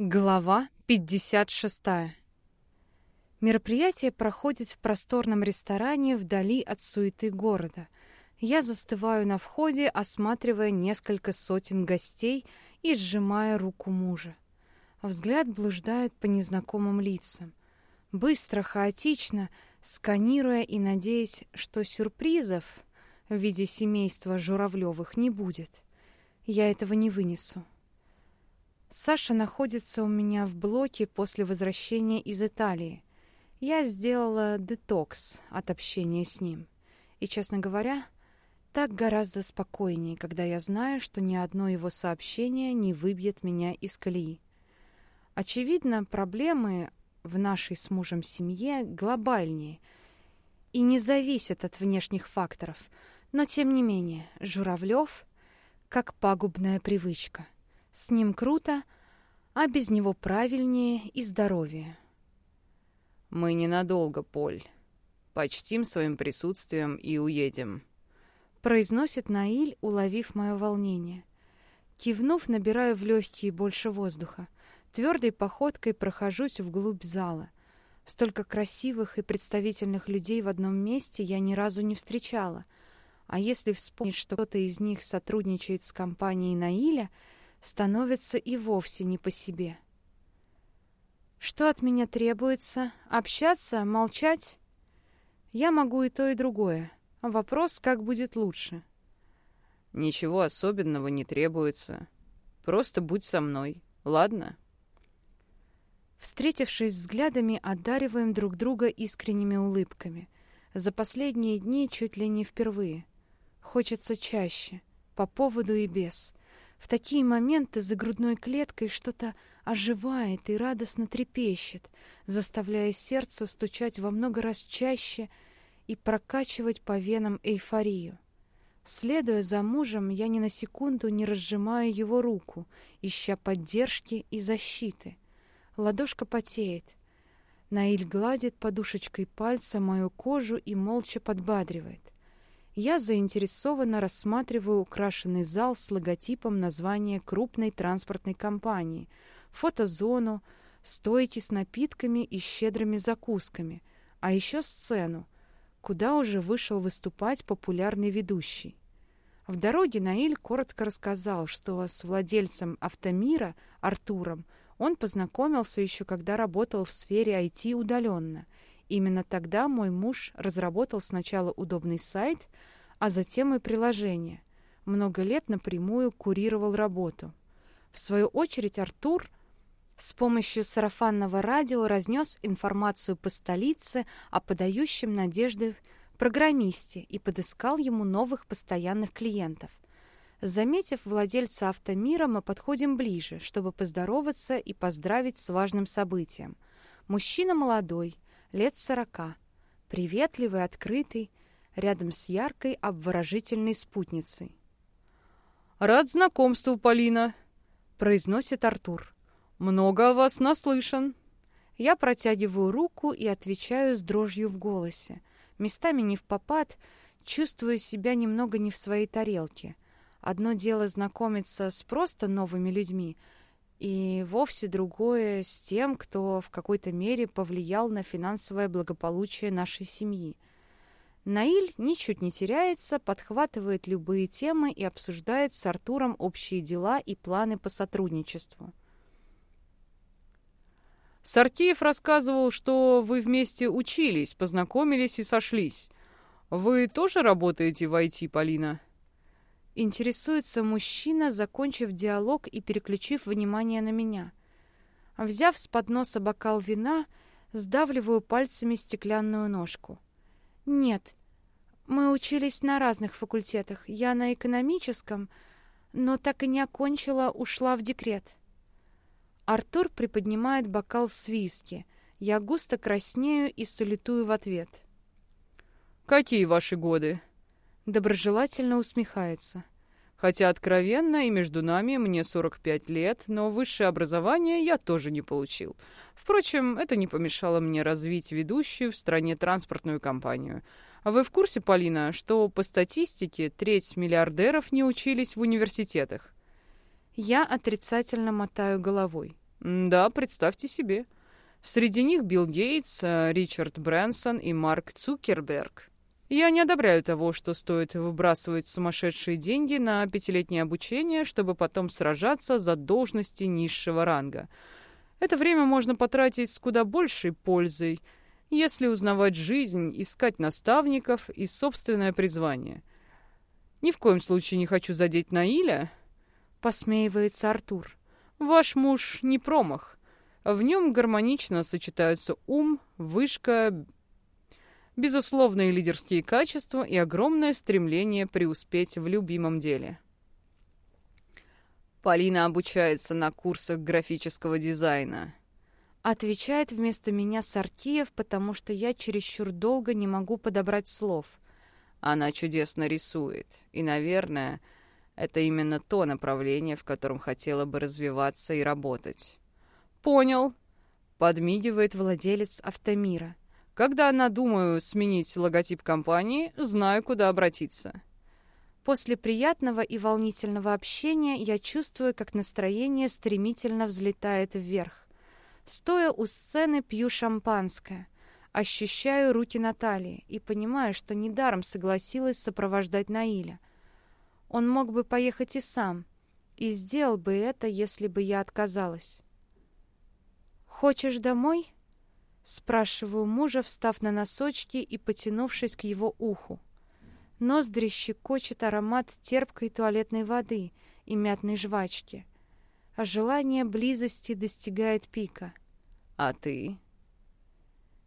Глава 56. Мероприятие проходит в просторном ресторане вдали от суеты города. Я застываю на входе, осматривая несколько сотен гостей и сжимая руку мужа. Взгляд блуждает по незнакомым лицам. Быстро, хаотично, сканируя и надеясь, что сюрпризов в виде семейства Журавлевых не будет. Я этого не вынесу. Саша находится у меня в блоке после возвращения из Италии. Я сделала детокс от общения с ним. И, честно говоря, так гораздо спокойнее, когда я знаю, что ни одно его сообщение не выбьет меня из колеи. Очевидно, проблемы в нашей с мужем семье глобальнее и не зависят от внешних факторов, но тем не менее Журавлев как пагубная привычка. С ним круто, а без него правильнее и здоровее. «Мы ненадолго, Поль. Почтим своим присутствием и уедем», — произносит Наиль, уловив мое волнение. Кивнув, набираю в легкие больше воздуха. Твердой походкой прохожусь вглубь зала. Столько красивых и представительных людей в одном месте я ни разу не встречала. А если вспомнить, что кто-то из них сотрудничает с компанией Наиля — становится и вовсе не по себе. Что от меня требуется? Общаться? Молчать? Я могу и то, и другое. Вопрос, как будет лучше. Ничего особенного не требуется. Просто будь со мной, ладно? Встретившись взглядами, одариваем друг друга искренними улыбками. За последние дни чуть ли не впервые. Хочется чаще, по поводу и без — в такие моменты за грудной клеткой что-то оживает и радостно трепещет, заставляя сердце стучать во много раз чаще и прокачивать по венам эйфорию. Следуя за мужем, я ни на секунду не разжимаю его руку, ища поддержки и защиты. Ладошка потеет. Наиль гладит подушечкой пальца мою кожу и молча подбадривает. Я заинтересованно рассматриваю украшенный зал с логотипом названия крупной транспортной компании, фотозону, стойки с напитками и щедрыми закусками, а еще сцену, куда уже вышел выступать популярный ведущий. В дороге Наиль коротко рассказал, что с владельцем автомира Артуром он познакомился еще когда работал в сфере IT удаленно – Именно тогда мой муж разработал сначала удобный сайт, а затем и приложение. Много лет напрямую курировал работу. В свою очередь Артур с помощью сарафанного радио разнес информацию по столице о подающем надежды программисте и подыскал ему новых постоянных клиентов. Заметив владельца автомира, мы подходим ближе, чтобы поздороваться и поздравить с важным событием. Мужчина молодой, лет сорока, приветливый, открытый, рядом с яркой, обворожительной спутницей. «Рад знакомству, Полина», — произносит Артур. «Много о вас наслышан». Я протягиваю руку и отвечаю с дрожью в голосе. Местами не в попад, чувствую себя немного не в своей тарелке. Одно дело знакомиться с просто новыми людьми — и вовсе другое с тем, кто в какой-то мере повлиял на финансовое благополучие нашей семьи. Наиль ничуть не теряется, подхватывает любые темы и обсуждает с Артуром общие дела и планы по сотрудничеству. Сартеев рассказывал, что вы вместе учились, познакомились и сошлись. Вы тоже работаете в IT, Полина? Интересуется мужчина, закончив диалог и переключив внимание на меня. Взяв с подноса бокал вина, сдавливаю пальцами стеклянную ножку. «Нет, мы учились на разных факультетах. Я на экономическом, но так и не окончила, ушла в декрет». Артур приподнимает бокал с виски. Я густо краснею и салютую в ответ. «Какие ваши годы?» Доброжелательно усмехается. Хотя откровенно и между нами мне 45 лет, но высшее образование я тоже не получил. Впрочем, это не помешало мне развить ведущую в стране транспортную компанию. А вы в курсе, Полина, что по статистике треть миллиардеров не учились в университетах? Я отрицательно мотаю головой. Да, представьте себе. Среди них Билл Гейтс, э, Ричард Брэнсон и Марк Цукерберг. Я не одобряю того, что стоит выбрасывать сумасшедшие деньги на пятилетнее обучение, чтобы потом сражаться за должности низшего ранга. Это время можно потратить с куда большей пользой, если узнавать жизнь, искать наставников и собственное призвание. Ни в коем случае не хочу задеть Наиля, посмеивается Артур. Ваш муж не промах. В нем гармонично сочетаются ум, вышка, безусловные лидерские качества и огромное стремление преуспеть в любимом деле. Полина обучается на курсах графического дизайна. Отвечает вместо меня Сартиев, потому что я чересчур долго не могу подобрать слов. Она чудесно рисует, и, наверное, это именно то направление, в котором хотела бы развиваться и работать. «Понял», — подмигивает владелец автомира. «Когда она, думаю, сменить логотип компании, знаю, куда обратиться». После приятного и волнительного общения я чувствую, как настроение стремительно взлетает вверх. Стоя у сцены, пью шампанское. Ощущаю руки Натальи и понимаю, что недаром согласилась сопровождать Наиля. Он мог бы поехать и сам, и сделал бы это, если бы я отказалась. «Хочешь домой?» Спрашиваю мужа, встав на носочки и потянувшись к его уху. Ноздри щекочет аромат терпкой туалетной воды и мятной жвачки, а желание близости достигает пика. «А ты?»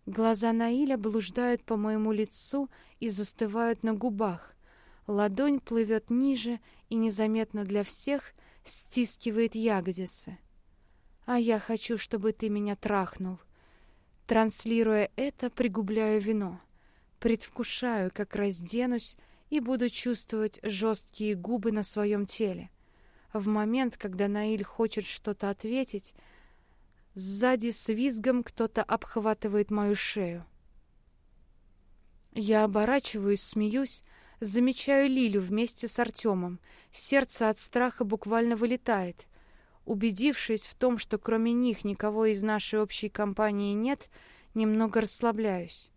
Глаза Наиля блуждают по моему лицу и застывают на губах. Ладонь плывет ниже и незаметно для всех стискивает ягодицы а я хочу, чтобы ты меня трахнул. Транслируя это, пригубляю вино. Предвкушаю, как разденусь и буду чувствовать жесткие губы на своем теле. В момент, когда Наиль хочет что-то ответить, сзади с визгом кто-то обхватывает мою шею. Я оборачиваюсь, смеюсь, замечаю Лилю вместе с Артемом. Сердце от страха буквально вылетает — Убедившись в том, что кроме них никого из нашей общей компании нет, немного расслабляюсь.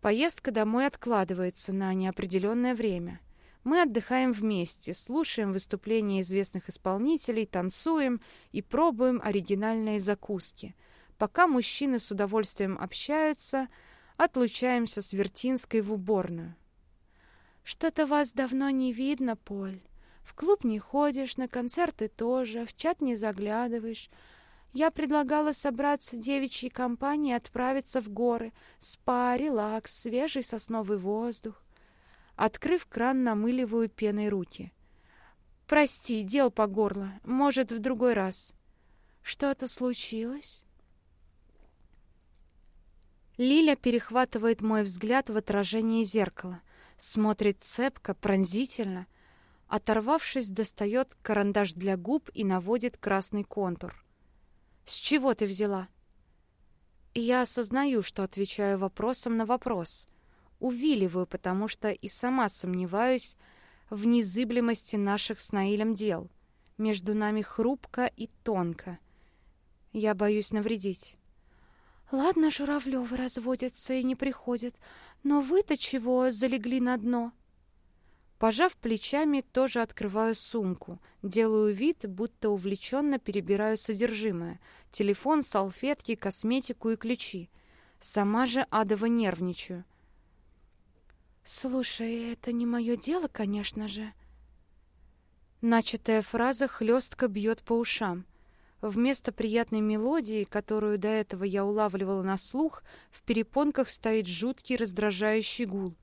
Поездка домой откладывается на неопределенное время. Мы отдыхаем вместе, слушаем выступления известных исполнителей, танцуем и пробуем оригинальные закуски. Пока мужчины с удовольствием общаются, отлучаемся с Вертинской в уборную. «Что-то вас давно не видно, Поль», в клуб не ходишь, на концерты тоже, в чат не заглядываешь. Я предлагала собраться девичьей компанией отправиться в горы. Спа, релакс, свежий сосновый воздух. Открыв кран, намыливаю пеной руки. «Прости, дел по горло. Может, в другой раз». «Что-то случилось?» Лиля перехватывает мой взгляд в отражении зеркала. Смотрит цепко, пронзительно. Оторвавшись, достает карандаш для губ и наводит красный контур. «С чего ты взяла?» я осознаю, что отвечаю вопросом на вопрос. Увиливаю, потому что и сама сомневаюсь в незыблемости наших с Наилем дел. Между нами хрупко и тонко. Я боюсь навредить. «Ладно, Журавлёвы разводятся и не приходят, но вы-то чего залегли на дно?» Пожав плечами, тоже открываю сумку. Делаю вид, будто увлеченно перебираю содержимое. Телефон, салфетки, косметику и ключи. Сама же адово нервничаю. «Слушай, это не мое дело, конечно же». Начатая фраза хлестко бьет по ушам. Вместо приятной мелодии, которую до этого я улавливала на слух, в перепонках стоит жуткий раздражающий гул.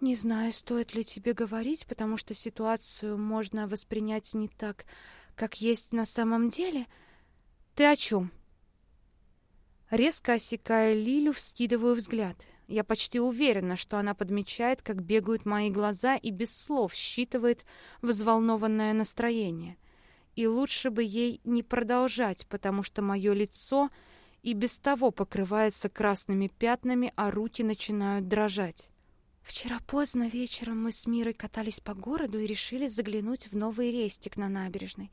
Не знаю, стоит ли тебе говорить, потому что ситуацию можно воспринять не так, как есть на самом деле. Ты о чем? Резко осекая Лилю, вскидываю взгляд. Я почти уверена, что она подмечает, как бегают мои глаза и без слов считывает взволнованное настроение. И лучше бы ей не продолжать, потому что мое лицо и без того покрывается красными пятнами, а руки начинают дрожать. Вчера поздно вечером мы с Мирой катались по городу и решили заглянуть в новый рестик на набережной.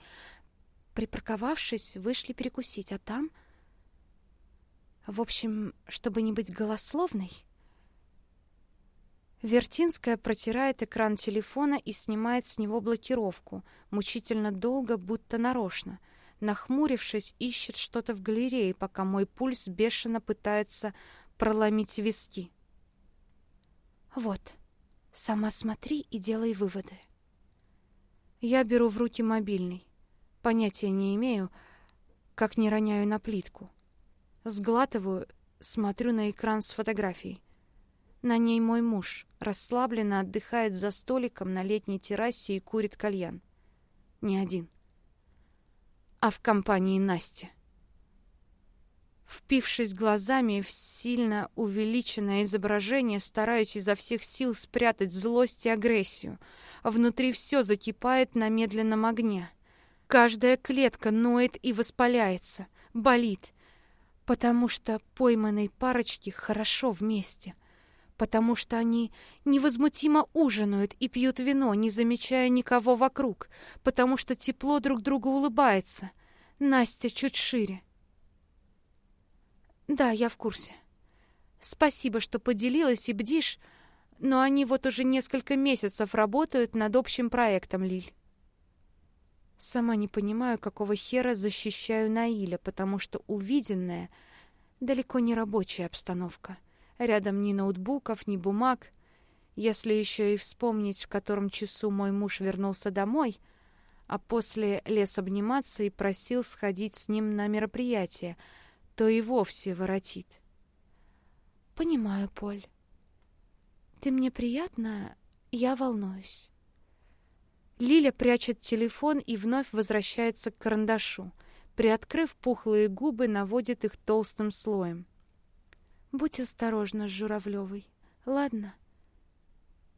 Припарковавшись, вышли перекусить, а там... В общем, чтобы не быть голословной... Вертинская протирает экран телефона и снимает с него блокировку, мучительно долго, будто нарочно. Нахмурившись, ищет что-то в галерее, пока мой пульс бешено пытается проломить виски. Вот, сама смотри и делай выводы. Я беру в руки мобильный. Понятия не имею, как не роняю на плитку. Сглатываю, смотрю на экран с фотографией. На ней мой муж расслабленно отдыхает за столиком на летней террасе и курит кальян. Не один. А в компании Насти. Впившись глазами в сильно увеличенное изображение, стараюсь изо всех сил спрятать злость и агрессию — Внутри все закипает на медленном огне. Каждая клетка ноет и воспаляется, болит, потому что пойманной парочки хорошо вместе, потому что они невозмутимо ужинают и пьют вино, не замечая никого вокруг, потому что тепло друг другу улыбается. Настя чуть шире. Да, я в курсе. Спасибо, что поделилась и бдишь, но они вот уже несколько месяцев работают над общим проектом, Лиль. Сама не понимаю, какого хера защищаю Наиля, потому что увиденное далеко не рабочая обстановка. Рядом ни ноутбуков, ни бумаг. Если еще и вспомнить, в котором часу мой муж вернулся домой, а после лес обниматься и просил сходить с ним на мероприятие, то и вовсе воротит. Понимаю, Поль. Ты мне приятна, я волнуюсь. Лиля прячет телефон и вновь возвращается к карандашу. Приоткрыв пухлые губы, наводит их толстым слоем. Будь осторожна с Журавлевой, ладно?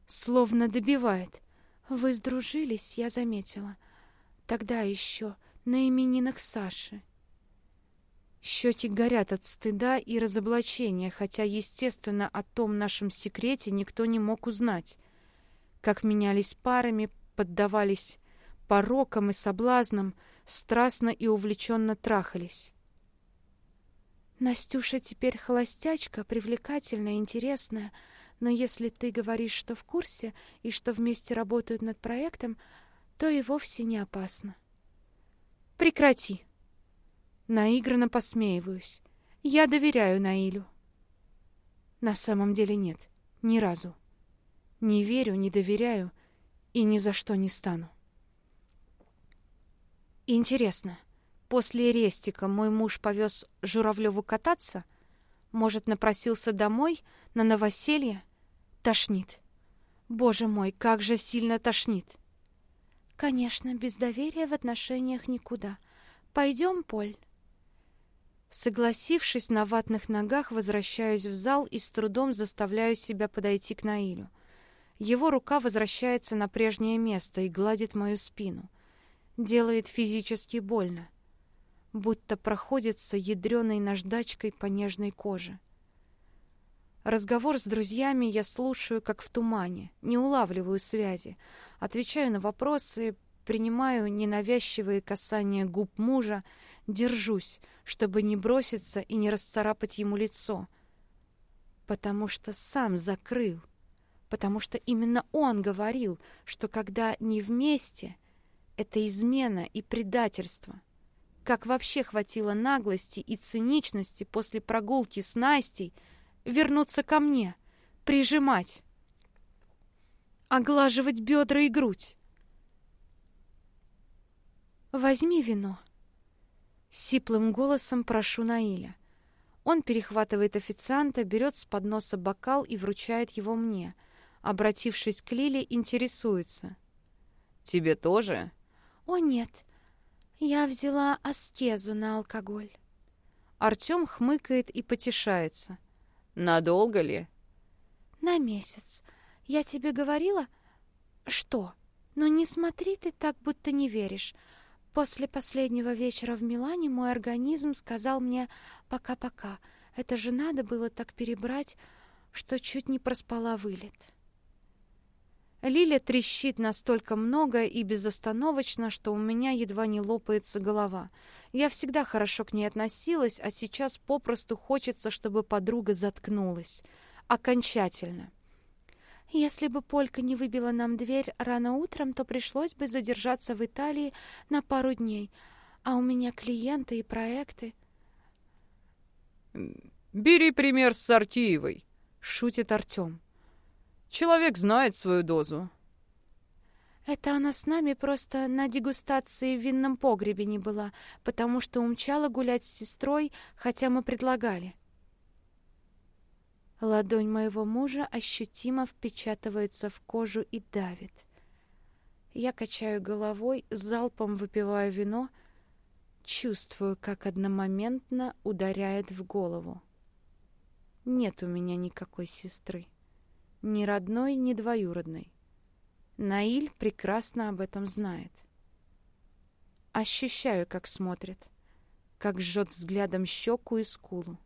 Словно добивает. Вы сдружились, я заметила. Тогда еще на именинах Саши. Щеки горят от стыда и разоблачения, хотя, естественно, о том нашем секрете никто не мог узнать. Как менялись парами, поддавались порокам и соблазнам, страстно и увлеченно трахались. Настюша теперь холостячка, привлекательная, интересная, но если ты говоришь, что в курсе и что вместе работают над проектом, то и вовсе не опасно. Прекрати! Наигранно посмеиваюсь. Я доверяю Наилю. На самом деле нет. Ни разу. Не верю, не доверяю и ни за что не стану. Интересно, после рестика мой муж повез Журавлеву кататься? Может, напросился домой на новоселье? Тошнит. Боже мой, как же сильно тошнит. Конечно, без доверия в отношениях никуда. Пойдем, Поль. Согласившись на ватных ногах, возвращаюсь в зал и с трудом заставляю себя подойти к Наилю. Его рука возвращается на прежнее место и гладит мою спину. Делает физически больно, будто проходится ядреной наждачкой по нежной коже. Разговор с друзьями я слушаю, как в тумане, не улавливаю связи, отвечаю на вопросы, принимаю ненавязчивые касания губ мужа, держусь, чтобы не броситься и не расцарапать ему лицо. Потому что сам закрыл. Потому что именно он говорил, что когда не вместе, это измена и предательство. Как вообще хватило наглости и циничности после прогулки с Настей вернуться ко мне, прижимать, оглаживать бедра и грудь. «Возьми вино», Сиплым голосом прошу Наиля. Он перехватывает официанта, берет с подноса бокал и вручает его мне. Обратившись к Лиле, интересуется. «Тебе тоже?» «О, нет. Я взяла аскезу на алкоголь». Артем хмыкает и потешается. «Надолго ли?» «На месяц. Я тебе говорила...» «Что? Ну не смотри ты так, будто не веришь. После последнего вечера в Милане мой организм сказал мне «пока-пока». Это же надо было так перебрать, что чуть не проспала вылет. Лиля трещит настолько много и безостановочно, что у меня едва не лопается голова. Я всегда хорошо к ней относилась, а сейчас попросту хочется, чтобы подруга заткнулась. Окончательно. Если бы Полька не выбила нам дверь рано утром, то пришлось бы задержаться в Италии на пару дней. А у меня клиенты и проекты. «Бери пример с Артиевой», — шутит Артем. Человек знает свою дозу. Это она с нами просто на дегустации в винном погребе не была, потому что умчала гулять с сестрой, хотя мы предлагали. Ладонь моего мужа ощутимо впечатывается в кожу и давит. Я качаю головой, залпом выпиваю вино, чувствую, как одномоментно ударяет в голову. Нет у меня никакой сестры. Ни родной, ни двоюродной. Наиль прекрасно об этом знает. Ощущаю, как смотрит, как жжет взглядом щеку и скулу.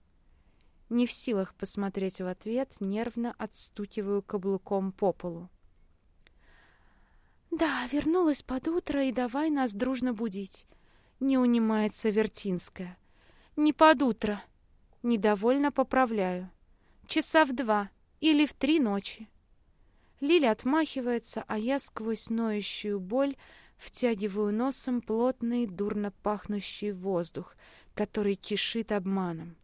Не в силах посмотреть в ответ, нервно отстукиваю каблуком по полу. «Да, вернулась под утро, и давай нас дружно будить», — не унимается Вертинская. «Не под утро». Недовольно поправляю. «Часа в два. Или в три ночи. Лиля отмахивается, а я сквозь ноющую боль втягиваю носом плотный, дурно пахнущий воздух, который кишит обманом.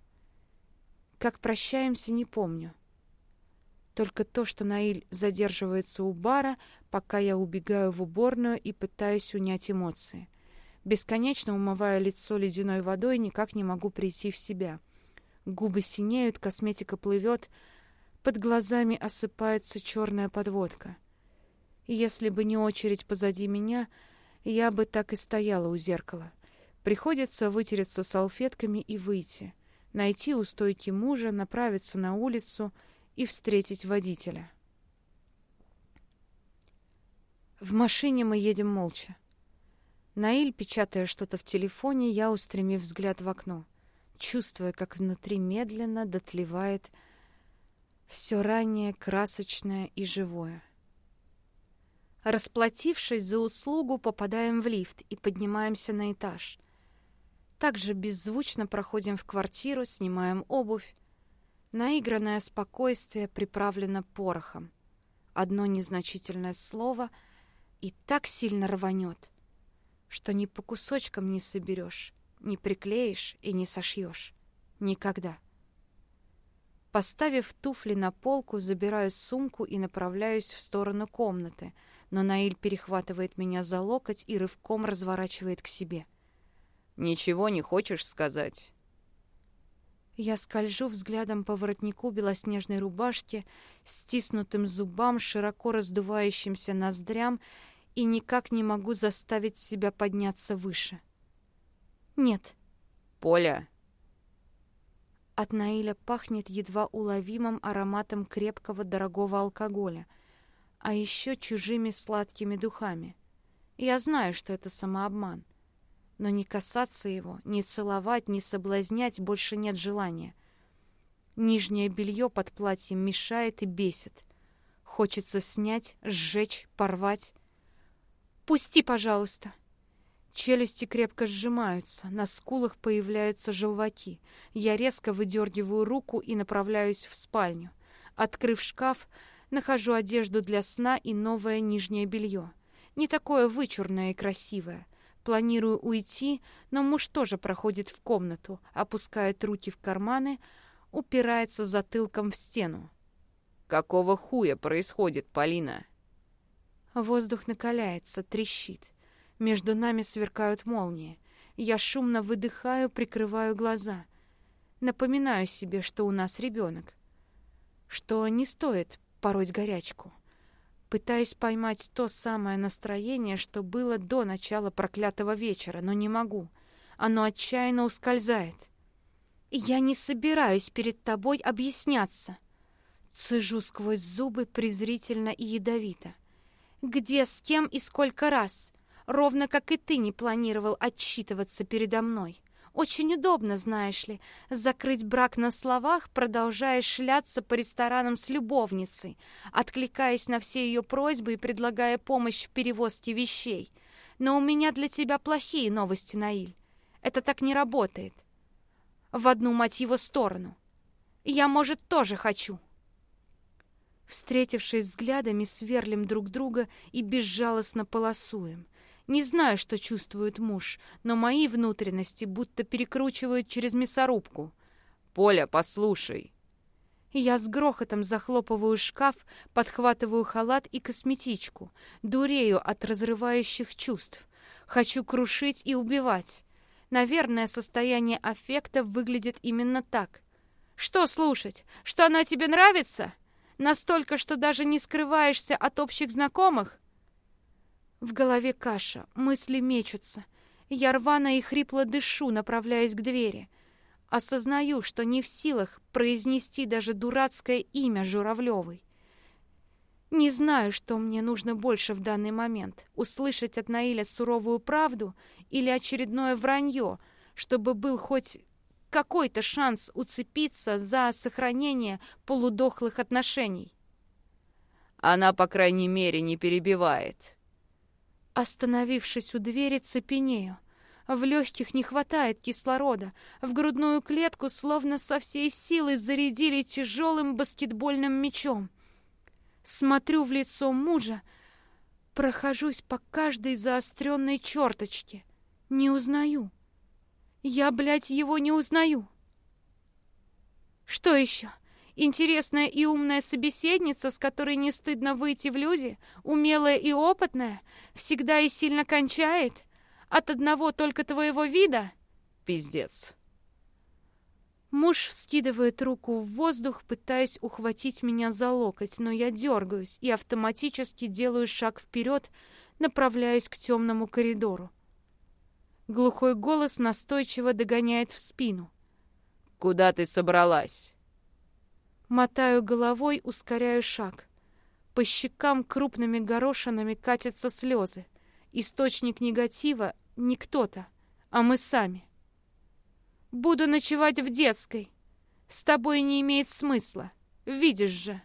Как прощаемся, не помню. Только то, что Наиль задерживается у бара, пока я убегаю в уборную и пытаюсь унять эмоции. Бесконечно умывая лицо ледяной водой, никак не могу прийти в себя. Губы синеют, косметика плывет — под глазами осыпается черная подводка. Если бы не очередь позади меня, я бы так и стояла у зеркала. Приходится вытереться салфетками и выйти, найти у стойки мужа, направиться на улицу и встретить водителя. В машине мы едем молча. Наиль, печатая что-то в телефоне, я, устремив взгляд в окно, чувствуя, как внутри медленно дотлевает все ранее красочное и живое. Расплатившись за услугу, попадаем в лифт и поднимаемся на этаж. Также беззвучно проходим в квартиру, снимаем обувь. Наигранное спокойствие приправлено порохом. Одно незначительное слово и так сильно рванет, что ни по кусочкам не соберешь, не приклеишь и не сошьешь. Никогда. Поставив туфли на полку, забираю сумку и направляюсь в сторону комнаты, но Наиль перехватывает меня за локоть и рывком разворачивает к себе. «Ничего не хочешь сказать?» Я скольжу взглядом по воротнику белоснежной рубашки, стиснутым зубам, широко раздувающимся ноздрям и никак не могу заставить себя подняться выше. «Нет». «Поля!» От Наиля пахнет едва уловимым ароматом крепкого дорогого алкоголя, а еще чужими сладкими духами. Я знаю, что это самообман. Но не касаться его, не целовать, не соблазнять больше нет желания. Нижнее белье под платьем мешает и бесит. Хочется снять, сжечь, порвать. «Пусти, пожалуйста!» Челюсти крепко сжимаются, на скулах появляются желваки. Я резко выдергиваю руку и направляюсь в спальню. Открыв шкаф, нахожу одежду для сна и новое нижнее белье. Не такое вычурное и красивое. Планирую уйти, но муж тоже проходит в комнату, опускает руки в карманы, упирается затылком в стену. «Какого хуя происходит, Полина?» Воздух накаляется, трещит. Между нами сверкают молнии. Я шумно выдыхаю, прикрываю глаза. Напоминаю себе, что у нас ребенок. Что не стоит пороть горячку. Пытаюсь поймать то самое настроение, что было до начала проклятого вечера, но не могу. Оно отчаянно ускользает. «Я не собираюсь перед тобой объясняться». Цежу сквозь зубы презрительно и ядовито. «Где, с кем и сколько раз? ровно как и ты не планировал отчитываться передо мной. Очень удобно, знаешь ли, закрыть брак на словах, продолжая шляться по ресторанам с любовницей, откликаясь на все ее просьбы и предлагая помощь в перевозке вещей. Но у меня для тебя плохие новости, Наиль. Это так не работает. В одну, мать его, сторону. Я, может, тоже хочу. Встретившись взглядами, сверлим друг друга и безжалостно полосуем. Не знаю, что чувствует муж, но мои внутренности будто перекручивают через мясорубку. «Поля, послушай!» Я с грохотом захлопываю шкаф, подхватываю халат и косметичку, дурею от разрывающих чувств. Хочу крушить и убивать. Наверное, состояние аффекта выглядит именно так. Что слушать? Что она тебе нравится? Настолько, что даже не скрываешься от общих знакомых? В голове каша, мысли мечутся. Я рвано и хрипло дышу, направляясь к двери. Осознаю, что не в силах произнести даже дурацкое имя Журавлевой. Не знаю, что мне нужно больше в данный момент. Услышать от Наиля суровую правду или очередное вранье, чтобы был хоть какой-то шанс уцепиться за сохранение полудохлых отношений. Она, по крайней мере, не перебивает. Остановившись у двери, цепенею. В легких не хватает кислорода. В грудную клетку словно со всей силы зарядили тяжелым баскетбольным мячом. Смотрю в лицо мужа, прохожусь по каждой заостренной черточке. Не узнаю. Я, блядь, его не узнаю. Что еще? Интересная и умная собеседница, с которой не стыдно выйти в люди, умелая и опытная, всегда и сильно кончает? От одного только твоего вида? Пиздец. Муж скидывает руку в воздух, пытаясь ухватить меня за локоть, но я дергаюсь и автоматически делаю шаг вперед, направляясь к темному коридору. Глухой голос настойчиво догоняет в спину. «Куда ты собралась?» Мотаю головой, ускоряю шаг. По щекам крупными горошинами катятся слезы. Источник негатива не кто-то, а мы сами. Буду ночевать в детской. С тобой не имеет смысла. Видишь же.